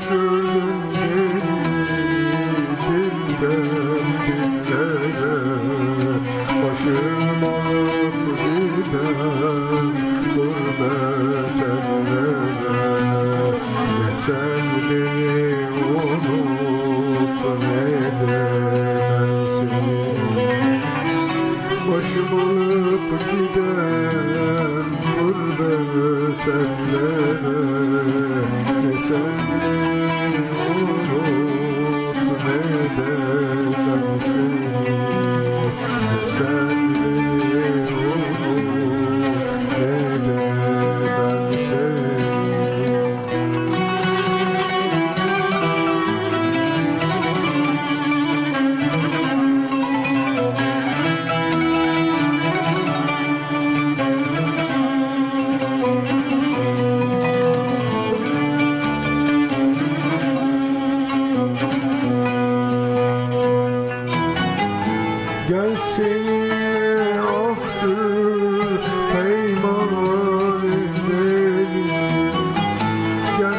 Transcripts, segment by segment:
düşürdün beni dilden dillere Başım alıp giden gurbet ellere Ne sen beni unut ne de ben seni Başım alıp giden gurbet ellere sen Gel seninle ahtı peyman edelim Gel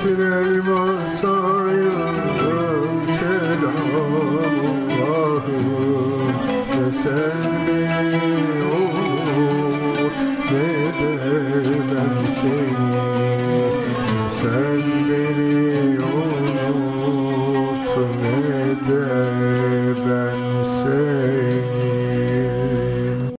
Getir elma sayalım kelamullahım Ne sen beni unut ne de ben seni. Ne sen